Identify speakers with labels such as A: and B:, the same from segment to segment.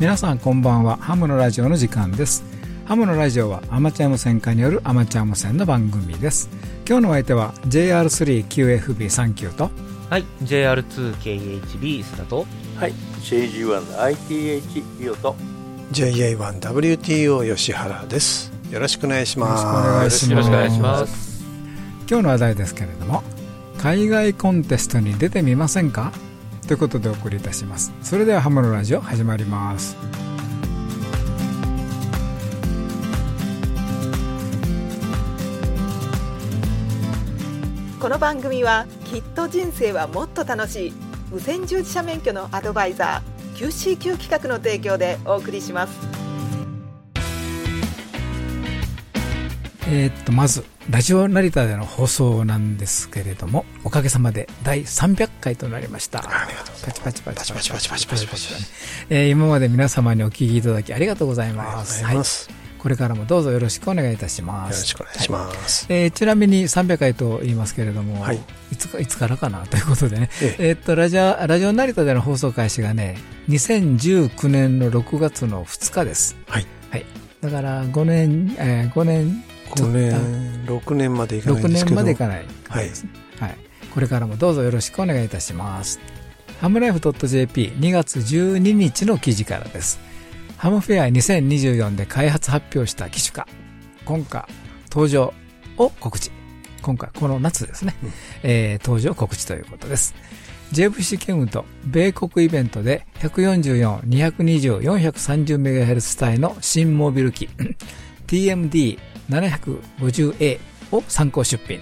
A: 皆さんこんばんは。ハムのラジオの時間です。ハムのラジオはアマチュア無線化によるアマチュア無線の番組です。今日のお相手は JR3QFB39 と。
B: はい。JR2KHB スタと。
C: はい。JG1ITH リオと。
D: JA1WTO 吉原です。よろしくお願いします。
A: よろしくお願いし
B: ま
A: ます。今日の話題ですけれども海外コンテストに出てみませんか？ということでお送りいたします。それではハムのラジオ始まります。
E: この番組はきっと人生はもっと楽しい。無線従事者免許のアドバイザー QCQ 企画の提供でお送りします。
A: えーっとまずラジオ成田での放送なんですけれどもおかげさまで第300回となりました。
D: ありがとうございます
A: パチパチパチ。
D: パチパチパチパチパチパチ。
A: えー今まで皆様にお聞きいただきありがとうござい
D: ありがとうご
A: ます
D: ざいます、
A: はい。これからもどうぞよろしくお願いいたしま
D: よろ
A: す
D: しくお願いします、
A: えーちなみに300回と言いますけれども、
D: はい。
A: い、つかいつからかな？ということでね、
D: え
A: え。ーっとラジオラジオ成田での放送開始がね、2019年の6月の2日です。
D: はい。
A: はい、だから5年、えー、5年
D: 5
A: っ
D: 年6年までいか
A: と、6
D: ないんですけど
A: 年までいかない
D: はい
A: はい。これからもどうぞよろしくお願いいたします。ハムライフ .jp2 月12日の記事からです。ハムフェア2024で開発発表した機種化、今回登場を告知。今回、この夏ですね、
D: うん
A: えー登場告知ということです。JVC ケムと米国イベントで144、220、430MHz 帯の新モビル機 TMD750A を参考出品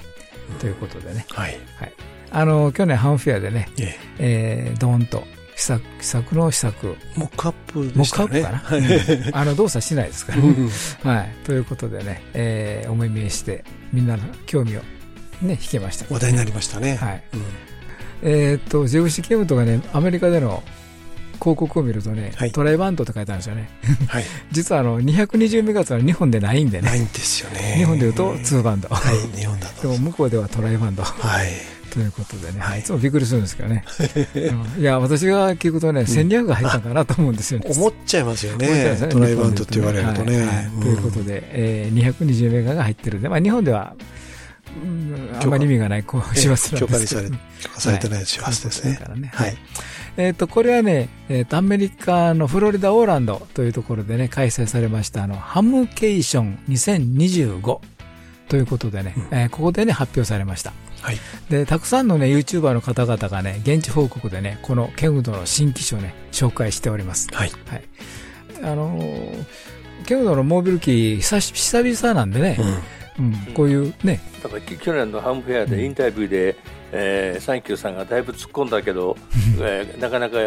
A: ということでね。
D: はい
A: はい。あの、去年ハムフェアでね、
D: え
A: えー、ドーンと試作、試作の試作、
D: えモックアップ
A: モッ
D: でしたね
A: クアップかな、
D: は い
A: うんあの動作しないですからね。
D: うん
A: はい。ということでね、えー、お目見えして、みんなの興味をね、引けました。
D: 話題になりましたね
A: はい。
D: うん
A: えーっと、ジェフシケムとかね、アメリカでの広告を見るとね、
D: はい。
A: トライバンドって書いてあるんですよね。
D: はい。
A: 実はあの、220メガツは日本でないんでね、
D: ないんですよね。
A: 日本で言うと2バンド。
D: はい。日本だ
A: で
D: と
A: も向こうではトライバンド。
D: はい。
A: ということでね、
D: はい。
A: い、つもびっくりするんですけどね。うん。いや、私が聞くとね、1200が入ったんかなと思うんですよね。
D: 思っちゃいますよ
A: 思っちゃいますね
D: ね。トライバンドって言われるとね、
A: はいはい。
D: うん。
A: ということで、えー、220メガが入ってるんで、まあ、日本では、うんあんまり意味がない、こう、
D: ええ
A: 周波数なんですけど。
D: 許可されてない周波数ですね。はい
A: えっ、と、これはね、えっ、と、アメリカのフロリダオーランドというところでね、開催されました、あの、ハムケーション2025ということでね、
D: うん
A: えーここでね、発表されました。
D: はい
A: で、たくさんのね、YouTuber の方々がね、現地報告でね、このケンウドの新機種をね、紹介しております。
D: はい
A: はい。あのーケンウドのモービル機、久し久々なんでね、
D: うん
A: うん、こういうね、
C: だからき去年のハムフェアでインタビューで、えーサンキューさんがだいぶ突っ込んだけど、えーなかなか、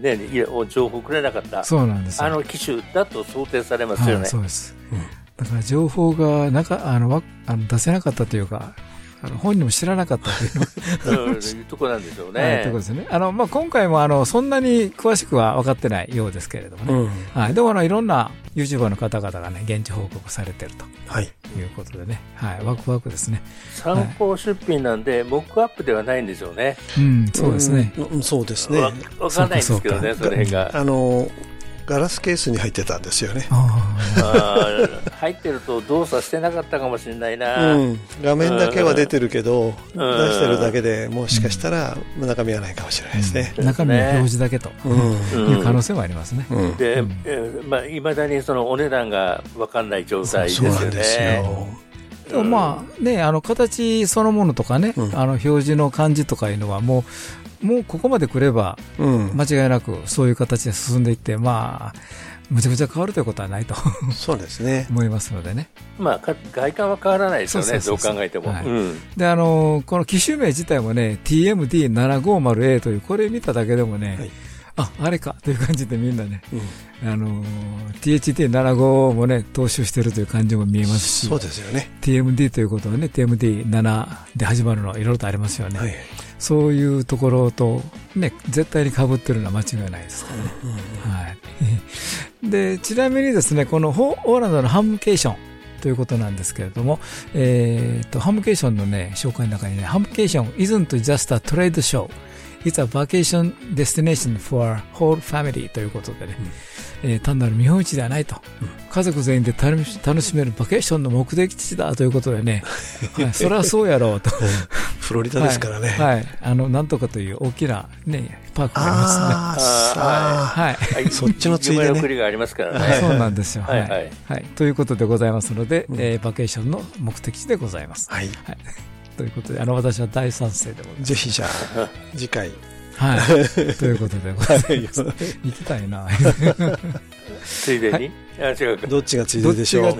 C: ね、いや情報くれなかった
A: そうなんですよ。
C: あの機種だと想定されますよ
A: はい、
C: ね。
A: そうです。
D: うん
A: だから情報がなかあのわあの出せなかったというか、あの本人も知らなかったという
C: うんいうとこなんでしょう
A: はい
C: ね。
A: ということですね。あの、まあ、今回もあの、そんなに詳しくは分かってないようですけれどもね。
D: うん
A: はい。でもあの、いろんな YouTuber の方々がね、現地報告されてる
D: はい
A: ということでね。はい。ワクワクですね。
C: 参考出品なんで、モックアップではないんでしょうね。
A: うん、そうですね。
D: うんうんそうですね
C: わわかんないんですけどね、
A: そ
C: の辺が。
D: あのガラスケースに入ってたんですよね、
C: 入ってると動作してなかったかもしれないな。
D: うん、画面だけは出てるけど、
C: うん
D: 出してるだけでもしかしたら中身はないかもしれないですね。
A: あ、中身の表示だけと
D: うん
C: うん
A: いう可能性もありますね。
D: うん
C: で、まあ、未だにそのお値段が分かんない状態ですよ
D: そうなんです
C: ね。
D: よ。
A: でもまあね、あの形そのものとかね、
D: うん
A: あの表示の感じとかいうのはもう、もうここまで来れば
D: うん、
A: 間違いなくそういう形で進んでいって、まあ、むちゃくちゃ変わるということはないと
D: そうですね。
A: 思いますのでね。
C: まあ、か外観は変わらないですよね、どう考えても。
A: はい
C: うん
A: で、あの、この機種名自体もね、TMD750A という、これ見ただけでもね、
D: はい
A: あ、あれかという感じでみんなね、
D: うん
A: あの、THD75 もね、踏襲してるという感じも見えますし、
D: そうですよね。
A: TMD ということはね、TMD7 で始まるのいろいろとありますよね。
D: はい。
A: そういうところと、ね、絶対に被ってるのは間違いないですからね。はい。で、ちなみにですね、このホオーランドのハムケーションということなんですけれども、えー、と、ハムケーションのね、紹介の中にね、ハムケーション isn't just a trade show. It's a vacation destination for whole family ということでね、えー単なる見本市ではないと、家族全員で楽し楽しめるバケーションの目的地だということでね、はい、それはそうやろうと。
D: フロリダですからね。
A: はい。はいあの、なんとかという大きなね、パークがありますね。はい。
C: はい
D: そっちのついでね
C: がありますから
A: はい
C: ね。
A: そうなんですよ。はい。
C: はいはい
A: はい。ということでございますので、えーバケーションの目的地でございます。
D: はい。
A: はい。ということで、あの、私は大賛成でございます。
D: ぜひじゃあ、次回。
A: はい。ということでございます。行きたいな。
C: ついでに、あ違うか。
D: どっちがついででしょう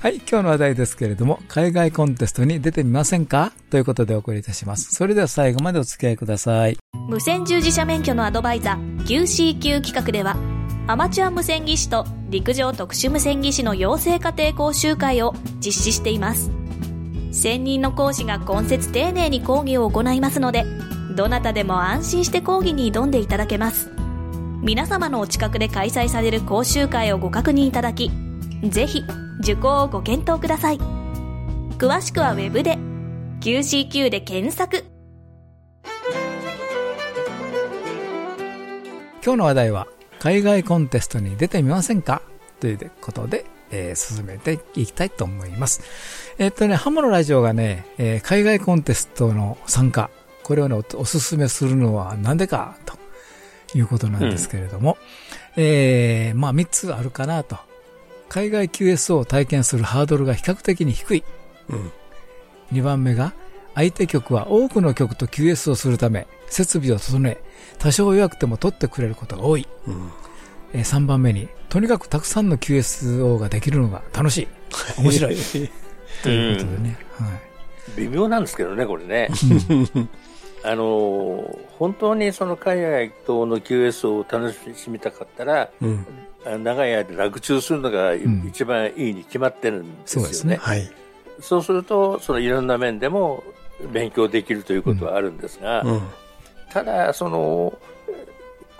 C: は
A: い、今日の話題ですけれども、海外コンテストに出てみませんか？ということでお送りいたします。それでは最後までお付き合いください。
F: 無線従事者免許のアドバイザー QCQ 企画ではアマチュア無線技師と陸上特殊無線技師の養成家庭講習会を実施しています専任の講師が今節丁寧に講義を行いますのでどなたでも安心して講義に挑んでいただけます。皆様のお近くで開催される講習会をご確認いただきぜひ受講をご検討ください。詳しくはウェブで QCQ で検索。
A: 今日の話題は、海外コンテストに出てみませんか？ということで、えー進めていきたいと思います。えっとね、ハモのラジオがね、えー海外コンテストの参加、これをね、おおすすめするのはなんでか、ということなんですけれども、えーまあ3つあるかなと。海外 QS を体験するハードルが比較的に低い。
D: うん。
A: 2番目が、相手局は多くの局と QS をするため、設備を整え、多少弱くても取ってくれることが多い。
D: うん。
A: えー3番目に、とにかくたくさんの QSO ができるのが楽しい。面白い。ということでね。はい。
C: 微妙なんですけどね、これね。あの本当にその海外との QS を楽しみたかったら、
D: うん。
C: あ長い間楽中するのが
A: ん
C: 一番いいに決まってるんですよね。
A: そうですね
D: はい。
C: そうすると、そのいろんな面でも勉強できるということはあるんですが、
D: うん。
C: ただ、その、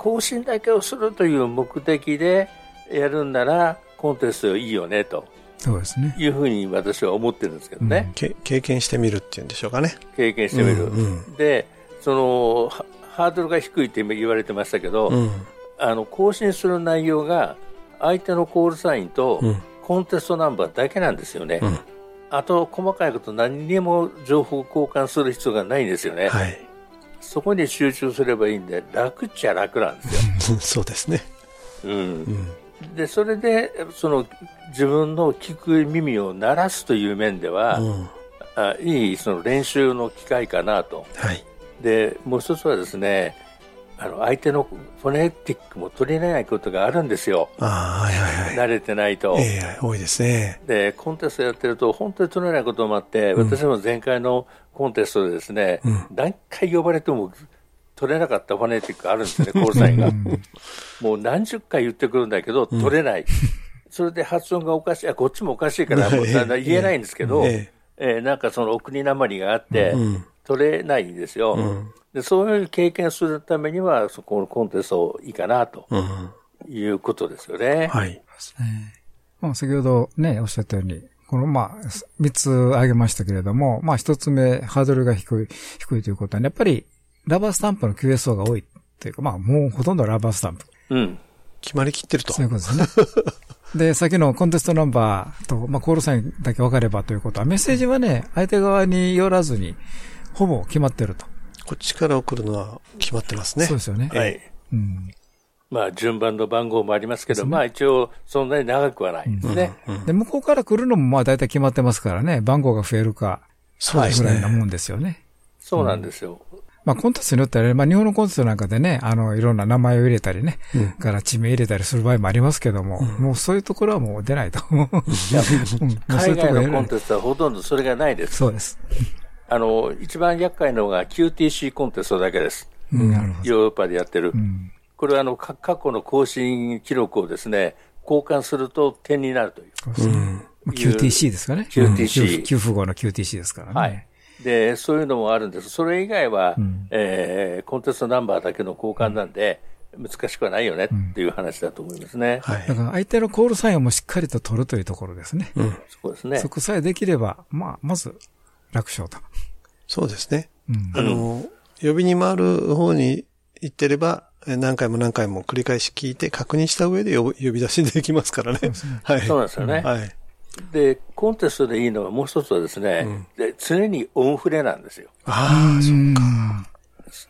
C: 更新だけをするという目的でやるんなら、コンテストいいよね、と
A: そうですね。
C: いうふうに私は思ってるんですけどね。
D: け経験してみるっていうんでしょうかね。
C: 経験してみる。
D: うんうん
C: で、その、ハハードルが低いって言われてましたけど、
D: うん。
C: あの、更新する内容が、相手のコールサインと
D: うん、
C: コンテストナンバーだけなんですよね。
D: うん
C: あと、細かいこと何にも情報交換する必要がないんですよね。
D: はい。
C: そこに集中すればいいんで、楽っちゃ楽なんですよ。
D: そうですね。
C: うん
D: う。ん。
C: で、それで、その、自分の聞く耳を鳴らすという面では、
D: うん。
C: あいいその練習の機会かなと。
D: はい。
C: で、もう一つはですね、あの、相手のフォネティックも取れないことがあるんですよ。
D: ああ、はいはいはい。
C: 慣れてないと。
D: ええ多いですね。
C: で、コンテストやってると、本当に取れないこともあって、私も前回のコンテストでですね、
D: うん
C: 何回呼ばれても取れなかったフォネティックがあるんですね、コールサインが。もう何十回言ってくるんだけど、取れない。それで発音がおかしい、あこっちもおかしいから、もうだんだん言えないんですけど、
D: え
C: えーなんかそのお国なまりがあって、
D: うん
C: 取れないんですよ、
D: ん
C: で。そういう経験するためには、そこのコンテストいいかなと
D: うん。
C: いうことですよね。
D: はい。
A: まあ、先ほどね、おっしゃったように、この、まあ、三つ挙げましたけれども、まあ、一つ目、ハードルが低い、低いということは、ね、やっぱり、ラバースタンプの QSO が多いというか、まあ、もうほとんどラバースタンプ。
C: うん。
D: 決まりきってると。
A: そういうことですね。で、先のコンテストナンバーと、まあ、コールサインだけ分かればということは、メッセージはね、相手側によらずに、ほぼ決まってると。
D: こっちから送るのは決まってますね。
A: そうですよね。
C: はい。
A: うん。
C: まあ、順番の番号もありますけど、まあ、一応、そんなに長くはないですね。
A: で、向こうから来るのも、まあ、大体決まってますからね、番号が増えるか、
D: そうですね。
A: ぐらいなもんですよね。
C: そうなんですよ。
A: まあ、コンテストによってはね、まあ、日本のコンテストなんかでね、あの、いろんな名前を入れたりね、から地名入れたりする場合もありますけども、もうそういうところはもう出ないと。
C: 海外のコンテストはほとんどそれがないです。
A: そうです。
C: あの、一番厄介なのが QTC コンテストだけです。
A: うん、なるほど。
C: ヨーロッパでやってる。
A: うん。
C: これはあの、か過去の更新記録をですね、交換すると点になるという。
A: そうですねまあ QTC ですかね。
C: QTC
A: 給付号の QTC ですからね。
C: はい。で、そういうのもあるんです。それ以外は、
A: ん
C: えーコンテストナンバーだけの交換なんで、難しくはないよねっていう話だと思いますね。
D: はい
A: だ。から相手のコールサインをもしっかりと取るというところですね。
D: うん。
C: そうですね
A: そ。こさえできれば、まあ、まず楽勝と。
D: そうですね。あの、呼びに回る方に行ってれば、え何回も何回も繰り返し聞いて確認した上で呼び呼び出しできますからね。はい。
C: そうなんですよね。
D: はい。
C: で、コンテストでいいのはもう一つはですね、で常にオンフレなんですよ。
D: ああ、そっか。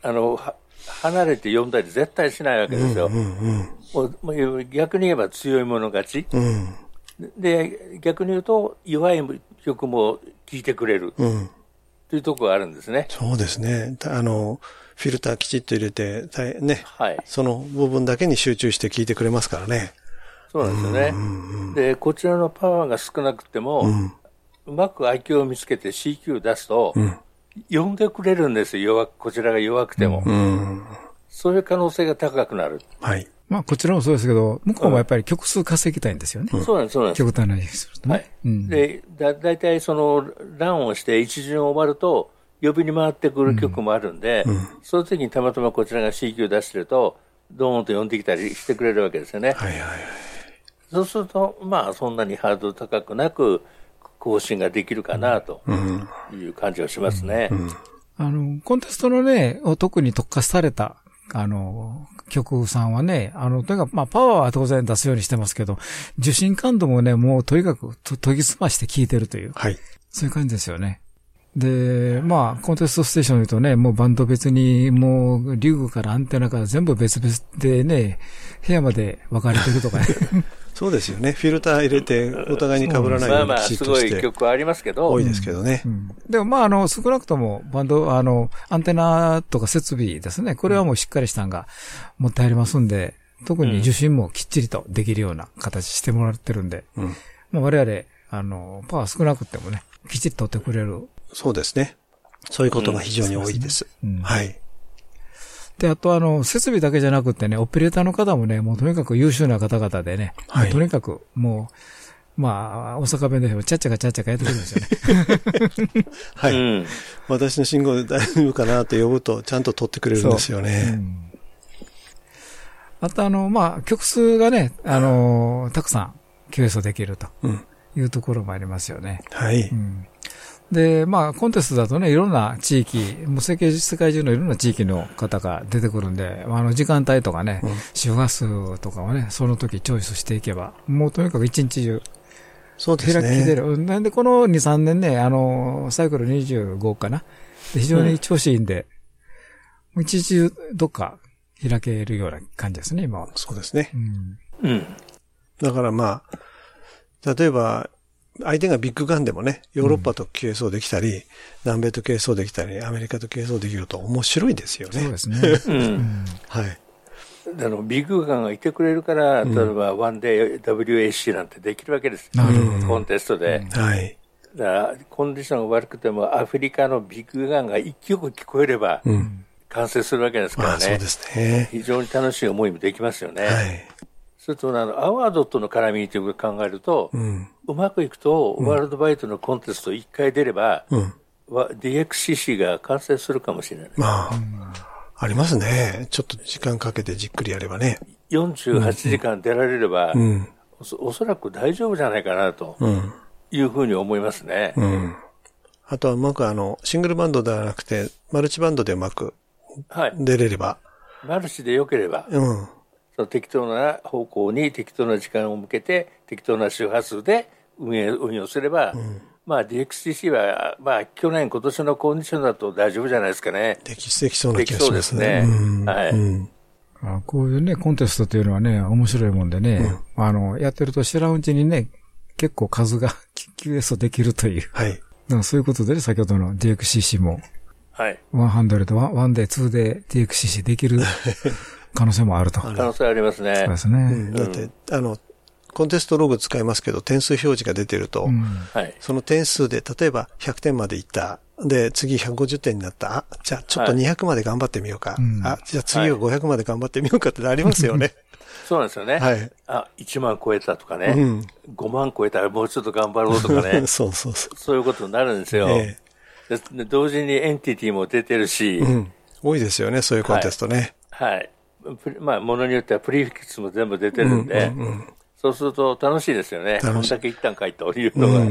C: あの、は離れて読んだり絶対しないわけですよ。もうもう逆に言えば強い者勝ち。
D: うん。
C: で、逆に言うと弱い曲も聴いてくれる
D: うん。
C: というところがあるんですね。
D: そうですね。たあの、フィルターきちっと入れて、大ね、
C: はい。
D: その部分だけに集中して聞いてくれますからね。
C: そうなんですよね。で、こちらのパワーが少なくても、うまく IQ を見つけて CQ 出すと、呼んでくれるんですよ、弱くこちらが弱くても。
D: うん。
C: そういう可能性が高くなる。
D: はい。
A: まあ、こちらもそうですけど、向こうもやっぱり曲数稼ぎたいんですよね。
C: そうなんです、そうなんです。
A: 極端な話するとね。
C: はい。
A: うん
C: で、だ、だいたいその、ランをして一巡終わると、呼びに回ってくる曲もあるんで、その時にたまたまこちらが CQ 出してると、ドーンと呼んできたりしてくれるわけですよね。
D: はいはいはい。
C: そうすると、まあ、そんなにハードル高くなく、更新ができるかな、という感じがしますね。
A: あの、コンテストのね、特に特化された、あの、曲さんはね、あの、とにかく、まあ、パワーは当然出すようにしてますけど、受信感度もね、もうとにかくと研ぎ澄まして聴いてるという、
D: はい。
A: そういう感じですよね。で、まあ、コンテストステーションで言うとね、もうバンド別に、もう、リュグからアンテナから全部別々でね、部屋まで分かれてるとかね。
D: そうですよね。フィルター入れて、お互いに被らない
C: まあまあ、
D: ようにきちっ
C: すごい
D: として、
C: 曲はありますけど、
D: 多いですけどね。
A: でもまあ、あの、少なくとも、バンド、あの、アンテナとか設備ですね。これはもうしっかりしたんが持ってありますんで、特に受信もきっちりとできるような形してもらってるんで、
D: うん
A: まあ我々、あの、パワー少なくてもね、きっちり取ってくれる。
D: そうですね。そういうことが非常に多いです。
A: うん
D: はい。
A: で、あとあの、設備だけじゃなくてね、オペレーターの方もね、もうとにかく優秀な方々でね、
D: はい
A: もうとにかくもう、まあ、大阪弁で言えば、ちゃっちゃかちゃっちゃかやってくるんですよね。
D: はい。
C: うん。
D: 私の信号で大丈夫かなと呼ぶと、ちゃんと取ってくれるんですよね。
A: あとあの、まあ、曲数がね、あの、たくさん、QS できると
D: うん。
A: いうところもありますよね。
D: はい。
A: で、まあ、コンテストだとね、いろんな地域、もう世界中のいろんな地域の方が出てくるんで、あの、時間帯とかね、周波数とかをね、その時チョイスしていけば、もうとにかく一日中、
D: そうです
A: 開き出
D: ね。
A: る。なんで、この2、3年ね、あの、サイクル25かな。で非常に調子いいんで、もう一日中どっか開けるような感じですね、今は。
D: そうですね。
A: うん。
C: うん。
D: だからまあ、例えば、相手がビッグガンでもね、ヨーロッパと係争できたり、南米と係争できたり、アメリカと係争できると面白いですよね。
A: そうですね。
C: うん。
D: はい。
C: あの、ビッグガンがいてくれるから、例えば、ワンデー WAC なんてできるわけですよ。
A: なるほど
C: コンテストで。
D: はい。
C: だから、コンディションが悪くても、アフリカのビッグガンが一曲聞こえれば、
D: うん。
C: 完成するわけですからね。
D: まあそうですね。
C: 非常に楽しい思いもできますよね。
D: はい。
C: それと、あの、アワードとの絡みということを考えると、
D: うん。
C: うまくいくと、ワールドバイトのコンテスト1回出れば、
D: うん。
C: わ DXCC が完成するかもしれない。
D: まあ、ありますね。ちょっと時間かけてじっくりやればね。
C: 48時間出られれば、
D: うん。
C: おそおそらく大丈夫じゃないかなと
D: うん。
C: いうふうに思いますね。
D: うん。あとはうまくあの、シングルバンドではなくて、マルチバンドでうまく
C: はい。
D: 出れれば。
C: マルチで良ければ、
D: うん。
C: その適当な方向に適当な時間を向けて、適当な周波数で運営、運用すれば、まあ DXCC は、まあ去年、今年のコンディションだと大丈夫じゃないですかね。
D: でき、できそうな気がしま
C: ですすね。
D: うん。
C: はい。
D: うん。
A: あこういうね、コンテストっていうのはね、面白いもんでね、あの、やってると知らんうちにね、結構数が QS できるという。だか
D: はい。
A: らそういうことでね、先ほどの DXCC も、
C: はい。
A: 100、1デー、2デー DXCC できる 可能性もあると。そう
C: 可能性ありますね。
A: ですね。
D: うんだって、あの、コンテストログ使いますけど、点数表示が出てると。その点数で、例えば100点までいった。で、次150点になった。あ、じゃあちょっと
C: はい
D: 200まで頑張ってみようか。
A: うん
D: あ、じゃあ次は500まで頑張ってみようかってありますよね。
C: そうなんですよね。
D: はい。
C: あ、1万超えたとか
D: う
C: ね。
D: ん。
C: 5万超えたらもうちょっと頑張ろうとかね。
D: そうそうそう。
C: そういうことになるんですよ。
D: え
C: でで同時にエンティティも出てるし、
D: えうん。多いですよね、そういうコンテストね。
C: はい。まあ、ものによってはプリフィックスも全部出てるんで、そうすると楽しいですよね。こん
D: 楽しい
C: だけ行ったんかいというのが。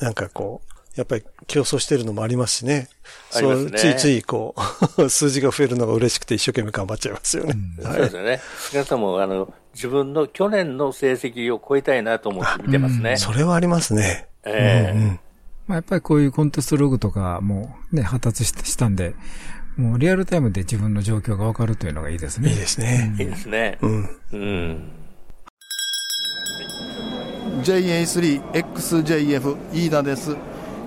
D: なんかこう、やっぱり競争してるのもありますしね。
C: ありますね
D: ついついこう、数字が増えるのが嬉しくて一生懸命頑張っちゃいますよね。
C: そうですよね。皆さんも、あの、自分の去年の成績を超えたいなと思って見てますね。
D: それはありますね。
C: ええ
D: うんうん
A: まあ、やっぱりこういうコンテストログとかもね、発達ししたんで、もうリアルタイムで自分の状況がわかるというのがいいですね。
D: いいですね。
C: いいですね。
D: うん。
C: うん。
G: JA3XJF 飯田です、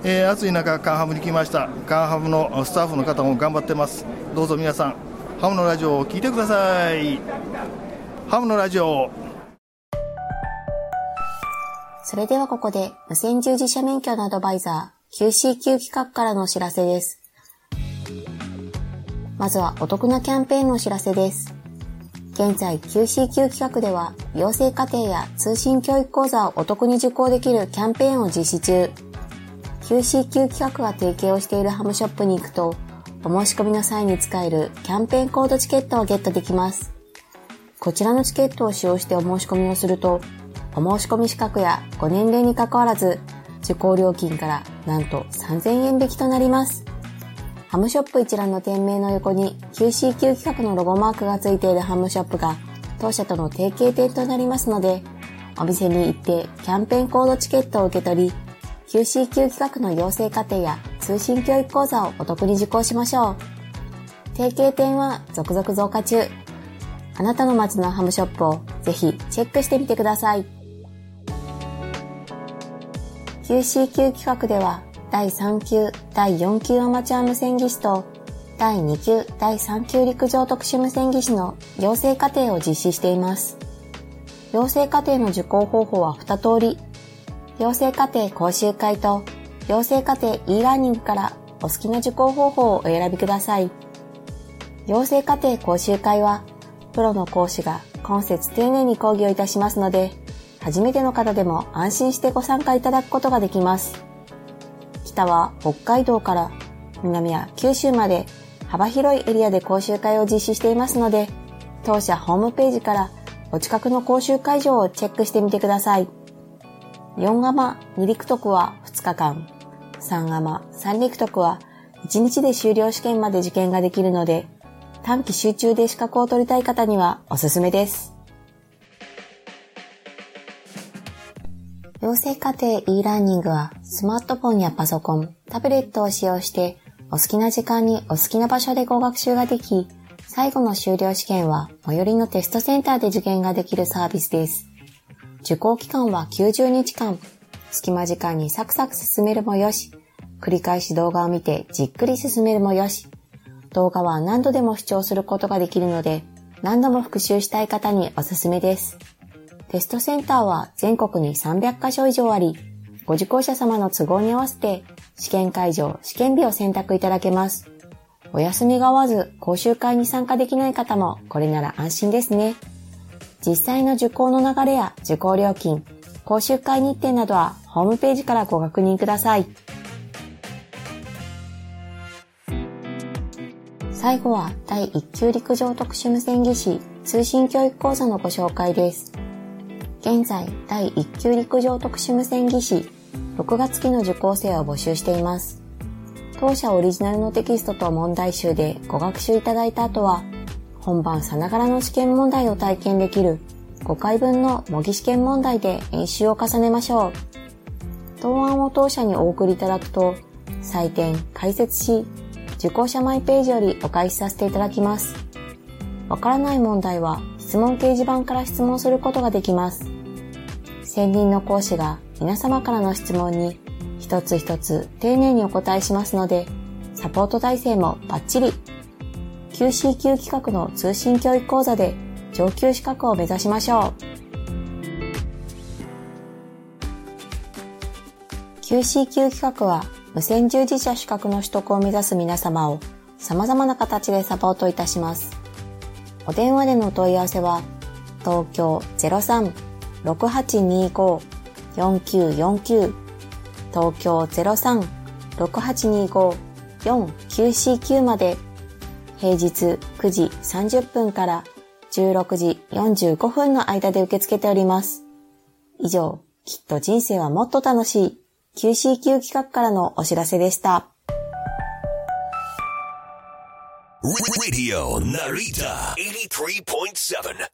G: えー暑い中カンハムに来ましたカンハムのスタッフの方も頑張ってますどうぞ皆さんハムのラジオを聞いてくださいハムのラジオ
H: それではここで無線従事者免許のアドバイザー QCQ 企画からのお知らせです。まずはお得なキャンペーンのお知らせです。現在 QCQ 企画では養成課程や通信教育講座をお得に受講できるキャンペーンを実施中。QCQ 企画が提携をしているハムショップに行くとお申し込みの際に使えるキャンペーンコードチケットをゲットできます。こちらのチケットを使用してお申し込みをするとお申し込み資格やご年齢に関わらず、受講料金からなんと3000円引きとなります。ハムショップ一覧の店名の横に QCQ 企画のロゴマークがついているハムショップが当社との提携店となりますので、お店に行ってキャンペーンコードチケットを受け取り、QCQ 企画の養成課程や通信教育講座をお得に受講しましょう。提携店は続々増加中。あなたの街のハムショップをぜひチェックしてみてください。QCQ 企画では第3級、第4級アマチュア無線技師と第2級、第3級陸上特殊無線技師の養成課程を実施しています。養成課程の受講方法は2通り。養成課程講習会と養成課程 e ラーニングからお好きな受講方法をお選びください。養成課程講習会はプロの講師が今節丁寧に講義をいたしますので、初めての方でも安心してご参加いただくことができます。北は北海道から南は九州まで幅広いエリアで講習会を実施していますので、当社ホームページからお近くの講習会場をチェックしてみてください。4ガマ2陸徳は2日間、3ガマ3陸徳は1日で修了試験まで受験ができるので、短期集中で資格を取りたい方にはおすすめです。養成課程 e ラーニングはスマートフォンやパソコン、タブレットを使用してお好きな時間にお好きな場所でご学習ができ、最後の修了試験は最寄りのテストセンターで受験ができるサービスです。受講期間は90日間、隙間時間にサクサク進めるもよし、繰り返し動画を見てじっくり進めるもよし、動画は何度でも視聴することができるので、何度も復習したい方におすすめです。テストセンターは全国に300カ所以上あり、ご受講者様の都合に合わせて試験会場、試験日を選択いただけます。お休みが合わず講習会に参加できない方もこれなら安心ですね。実際の受講の流れや受講料金、講習会日程などはホームページからご確認ください。最後は第1級陸上特殊無線技師通信教育講座のご紹介です。現在第1級陸上特殊無線技師6月期の受講生を募集しています。当社オリジナルのテキストと問題集でご学習いただいた後は本番さながらの試験問題を体験できる5回分の模擬試験問題で演習を重ねましょう。答案を当社にお送りいただくと採点、解説し受講者マイページよりお返しさせていただきます。わからない問題は質問掲示板から質問することができます。専任の講師が皆様からの質問に一つ一つ丁寧にお答えしますので、サポート体制もバッチリ。QCQ 企画の通信教育講座で上級資格を目指しましょう。QCQ 企画は無線従事者資格の取得を目指す皆様を様々な形でサポートいたします。お電話でのお問い合わせは、東京03-6825 0335-4949東京03-6825-4949まで平日9時30分から16時45分の間で受け付けております。以上、きっと人生はもっと楽しい QCQ 企画からのお知らせでした。
I: Radio Narita 83.7.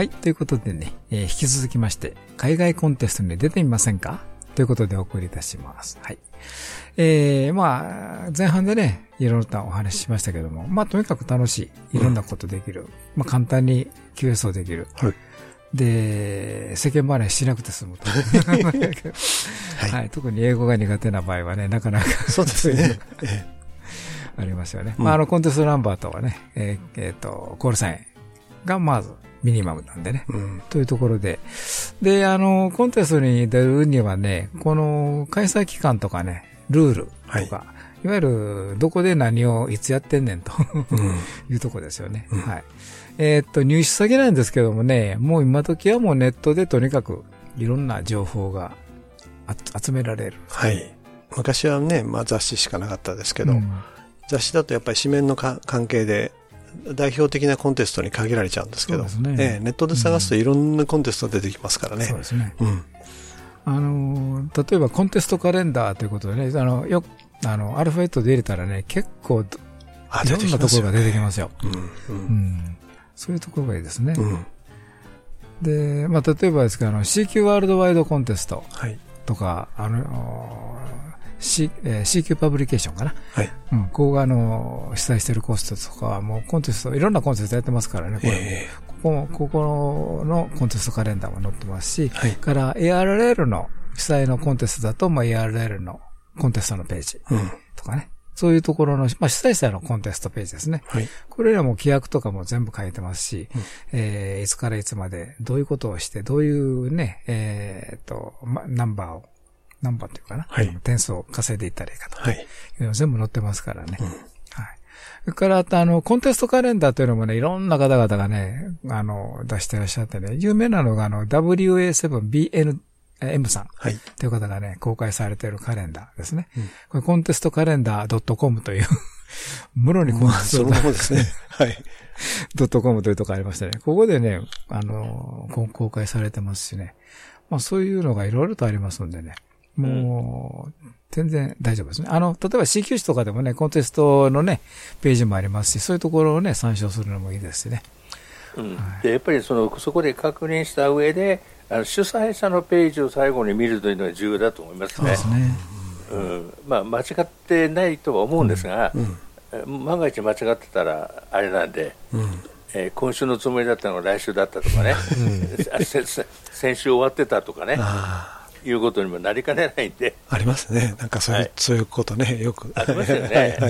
A: はい。ということでね、えー引き続きまして、海外コンテストに出てみませんか？ということでお送りいたします。はい。えー、まあ、前半でね、いろいろとお話ししましたけども、まあ、とにかく楽しい。いろんなことできる。まあ、簡単に QS をできる。
D: はい。
A: で、世間話しなくて済むと。はい、特に英語が苦手な場合はね、なかなか
D: そうですね。
A: ありますよね。
D: うん
A: まあ、あの、コンテストナンバーとはね、えーえーと、コールサインがまずミニマムなんでね。
D: うん。
A: というところで。で、あの、コンテストに出るにはね、この開催期間とかね、ルールとか、い、わゆるどこで何をいつやってんねんと
D: うん。
A: いうとこですよね。はい。えーっと、入手先なんですけどもね、もう今時はもうネットでとにかくいろんな情報があ集められる。
D: はい。昔はね、まあ雑誌しかなかったですけど、
A: うん
D: 雑誌だとやっぱり紙面のか関係で、代表的なコンテストに限られちゃうんですけど、
A: ね
D: ええネットで探すといろんなコンテスト出てきますからね。
A: そうですね。
D: うん。
A: あのー、例えばコンテストカレンダーということでね、あの、よく、あの、アルファベットで入れたらね、結構、
D: あ
A: いろんなところが出てきますよ。
D: うん。う。
A: うんん。そういうところがいいですね。
D: うん。
A: で、まあ、例えばですけど、あの、CQ ワールドワイドコンテスト
D: はい。
A: とか、あの、C えー CQ パブリケーションかな。
D: はい。
A: うん。ここが、あの、主催してるコストとかは、もうコンテスト、いろんなコンテストやってますからね、これも。
D: え
A: ここも、ここのコンテストカレンダーも載ってますし、
D: はい
A: から ARL の主催のコンテストだと、まあ、ARL のコンテストのページ
D: えうん。
A: とかね。そういうところの、まあ、主催者のコンテストページですね。
D: はい。
A: これらも規約とかも全部書いてますし、えーいつからいつまでどういうことをして、どういうね、えーっと、ま、ナンバーを、ナンバーっていうかな、
D: はい
A: 点数を稼いでいったらいいかと。
D: はい。
A: いうの全部載ってますからね。はい。それから、あと、あの、コンテストカレンダーというのもね、いろんな方々がね、あの、出してらっしゃってね、有名なのが、あの、WA7BNM さん。
D: はい。
A: という方がね、公開されているカレンダーですね。これコンテストカレンダー .com という、もろにコンテ
D: まあ、
A: スト
D: そのままですね。はい。
A: ドットコムというとこありましてね。ここでね、あの、こ公開されてますしね。まあそういうのがいろいろとありますんでね。もう、全然大丈夫ですね。あの、例えば CQ 誌とかでもね、コンテストのね、ページもありますし、そういうところをね、参照するのもいいですしね。
C: うん。でやっぱりそのそこで確認した上であの主催者のページを最後に見るというのが重要だと思いますね。
A: ね。
C: うん。まあ、間違ってないとは思うんですが、え万が一間違ってたらあれなんで、えー今週のつもりだったのが来週だったとかね、先週終わってたとかね、
D: あ
C: いうことにもなりかねないんで、
D: あ、ありますね。なんかそういう、
C: はい
D: そういうことね、よく。
C: ありますよね。
D: はい、はい。
C: は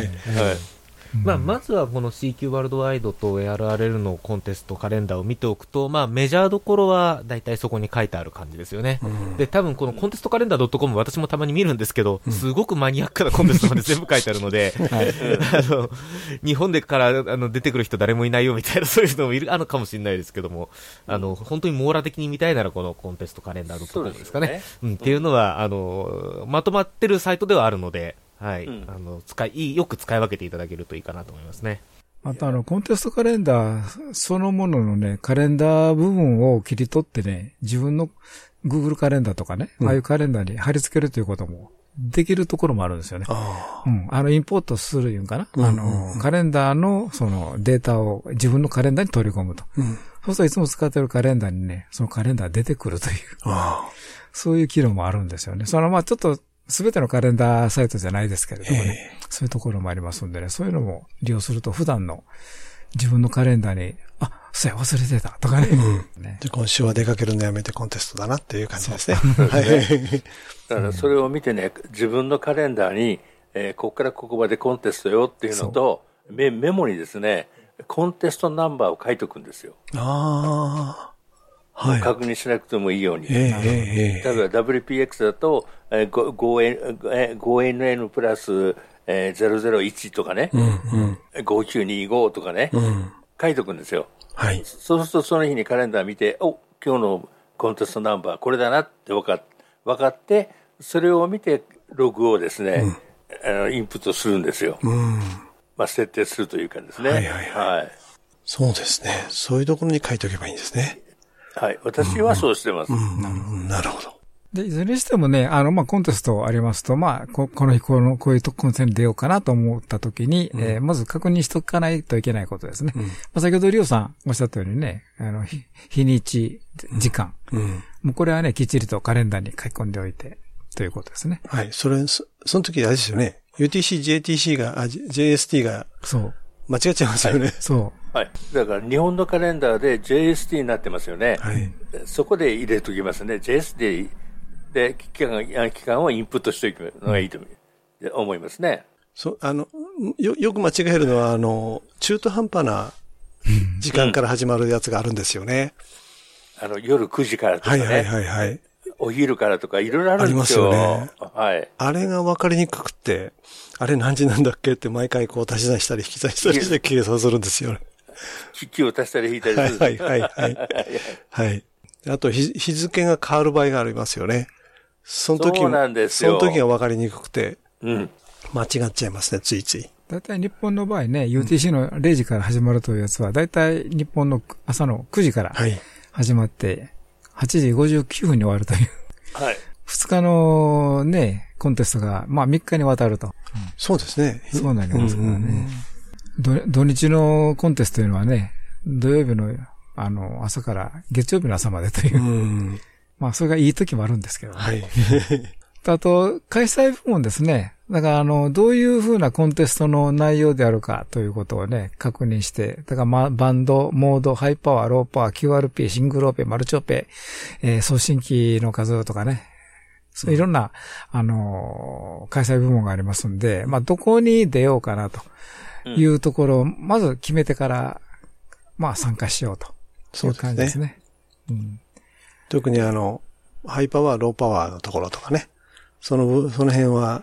C: い
B: まあ、まずはこの CQ ワールドワイドと ARRL のコンテストカレンダーを見ておくと、まあ、メジャーどころは大体そこに書いてある感じですよね。で、多分このコンテストカレンダー .com 私もたまに見るんですけど、すごくマニアックなコンテストまで全部書いてあるので、あの、日本でからあの出てくる人誰もいないよみたいな、そういうのもいる、あるのかもしれないですけども、あの、本当に網羅的に見たいならこのコンテストカレンダー .com ですかね。
C: そうです
B: うん、っていうのは、あの、まとまってるサイトではあるので、はい、
C: うん
B: あの、使い、よく使い分けていただけるといいかなと思いますね。
A: あとあの、コンテストカレンダーそのもののね、カレンダー部分を切り取ってね、自分の Google カレンダーとかね、ああいうカレンダーに貼り付けるということもできるところもあるんですよね。
D: あ
A: うん。あの、インポートするいうんかな、
D: うん
A: あの、カレンダーの、その、データを自分のカレンダーに取り込むと。
D: あ。うん。
A: そうするといつも使ってるカレンダーにね、そのカレンダー出てくるという、
D: あ
A: そういう機能もあるんですよね。その、まあちょっと、すべてのカレンダーサイトじゃないですけれどもね、そういうところもありますんでね、そういうのも利用すると普段の自分のカレンダーに、あ、そうや、忘れてたとかね。ね
D: で、今週は出かけるのやめてコンテストだなっていう感じですね。はい。
C: だからそれを見てね、自分のカレンダーに、えーここからここまでコンテストよっていうのと、メメモにですね、コンテストナンバーを書いておくんですよ。
D: ああ。はい
C: 確認しなくてもいいように。
D: ええ
C: 例えば WPX だと、えー、5N eh, 5NN プラス、えー、001とかね、
D: うんうん。
C: 5925とかね、
D: うん。
C: 書いておくんですよ。
D: はい。
C: そうするとその日にカレンダー見て、お今日のコンテストナンバーこれだなって分かっ分かって、それを見てログをですね、あのインプットするんですよ。
D: うん。
C: まあ、設定するというかですね。
D: はいはい
C: はい。
D: そうですね。そういうところに書いておけばいいんですね。
C: はい。私はそうしてます。
D: うん。なるほど。
A: で、いずれにしてもね、あの、まあ、コンテストありますと、まあ、ここの日、この、こういうとコンセに出ようかなと思ったときに、えーまず確認しとかないといけないことですね。まあ、先ほどリオさんおっしゃったようにね、あの、日日にち、時間。
D: うん。
A: もうこれはね、きっちりとカレンダーに書き込んでおいて、ということですね。
D: はい。それ、そその時あれですよね。UTC、JTC が、あ、JST が
A: そう。
D: 間違っちゃいますよね。
A: そ
C: はい。だから日本のカレンダーで JST になってますよね。
D: はい。
C: そこで入れときますね。JST で期間あ期間をインプットしておくのがいいと思いますね。
D: そう、あの、よ、よく間違えるのは、あの、中途半端な時間から始まるやつがあるんですよね。
C: あの、夜9時からとかね。
D: はいはいはいはい。
C: お昼からとかいろいろあるんですよ。
D: ありますよ
C: はい。
D: あれが分かりにくくて、あれ何時なんだっけって毎回こう足し算したり引き算したりして計算するんですよね。
C: 機器を足したり引いたりする。
D: はいはいはいはい。はい。あと日、日付が変わる場合がありますよね。その時
C: そうなんですよ
D: その時が分かりにくくて、
C: うん。
D: 間違っちゃいますね、ついつい。
A: う。だいたい日本の場合ね、UTC の0時から始まるというやつは、だいたい日本の朝の9時から
D: はい。
A: 始まって、8時59分に終わるという。
C: はい。
A: 2日のね、コンテストが、まあ3日にわたると。
D: そうですね。
A: そうなりますから
D: うんうんうん
A: 土日のコンテストというのはね、土曜日の、あの、朝から月曜日の朝までというう。
D: ん。
A: まあ、それがいい時もあるんですけどね。
D: はい。
A: あと、開催部門ですね。だから、あの、どういうふうなコンテストの内容であるかということをね、確認して、だから、ま、バンド、モード、ハイパワー、ローパワー、QRP、シングルオペ、マルチオペ、えー送信機の数とかね。そういろんな、あのー開催部門がありますんで、まあ、どこに出ようかなというところを、まず決めてから、まあ、参加しようと。いう感じですね。うん
D: 特にあの、ハイパワー、ローパワーのところとかね。その、その辺は、